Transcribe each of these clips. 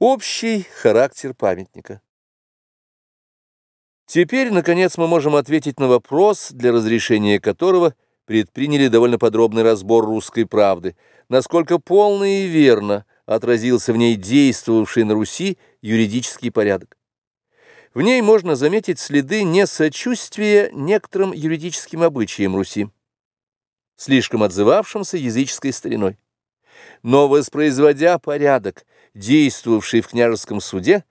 Общий характер памятника. Теперь, наконец, мы можем ответить на вопрос, для разрешения которого предприняли довольно подробный разбор русской правды, насколько полно и верно отразился в ней действовавший на Руси юридический порядок. В ней можно заметить следы несочувствия некоторым юридическим обычаям Руси, слишком отзывавшимся языческой стариной. Но воспроизводя порядок, действовавший в княжеском суде,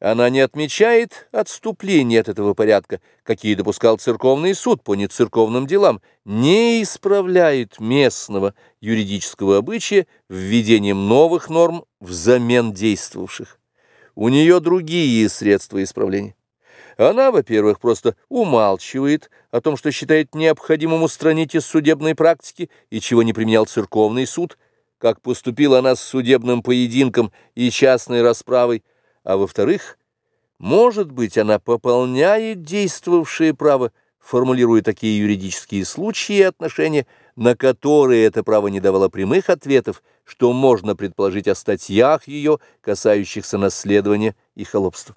она не отмечает отступления от этого порядка, какие допускал церковный суд по нецерковным делам, не исправляет местного юридического обычая введением новых норм взамен действовавших. У нее другие средства исправления. Она, во-первых, просто умалчивает о том, что считает необходимым устранить из судебной практики и чего не применял церковный суд – как поступила она с судебным поединком и частной расправой, а во-вторых, может быть, она пополняет действовавшее право, формулируя такие юридические случаи и отношения, на которые это право не давало прямых ответов, что можно предположить о статьях ее, касающихся наследования и холопства.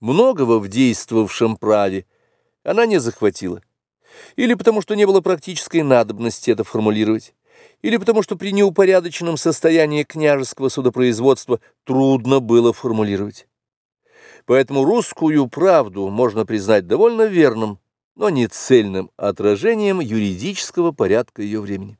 Многого в действовавшем праве она не захватила или потому что не было практической надобности это формулировать, или потому что при неупорядоченном состоянии княжеского судопроизводства трудно было формулировать. Поэтому русскую правду можно признать довольно верным, но не цельным отражением юридического порядка ее времени.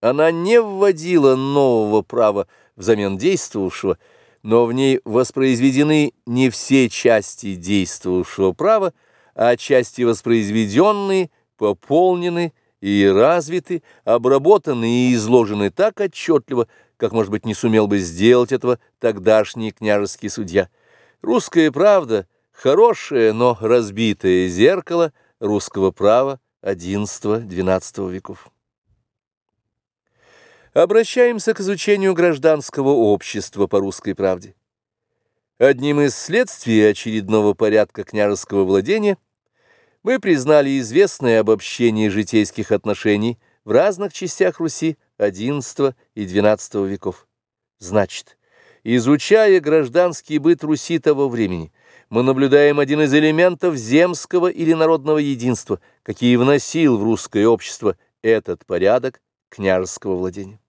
Она не вводила нового права взамен действовавшего, но в ней воспроизведены не все части действовавшего права, а части воспроизведенные, пополнены и развиты, обработаны и изложены так отчетливо, как, может быть, не сумел бы сделать этого тогдашний княжеский судья. Русская правда — хорошее, но разбитое зеркало русского права XI-XII веков. Обращаемся к изучению гражданского общества по русской правде. Одним из следствий очередного порядка княжеского владения – мы признали известное обобщение житейских отношений в разных частях Руси XI и XII веков. Значит, изучая гражданский быт Руси того времени, мы наблюдаем один из элементов земского или народного единства, какие вносил в русское общество этот порядок княжеского владения.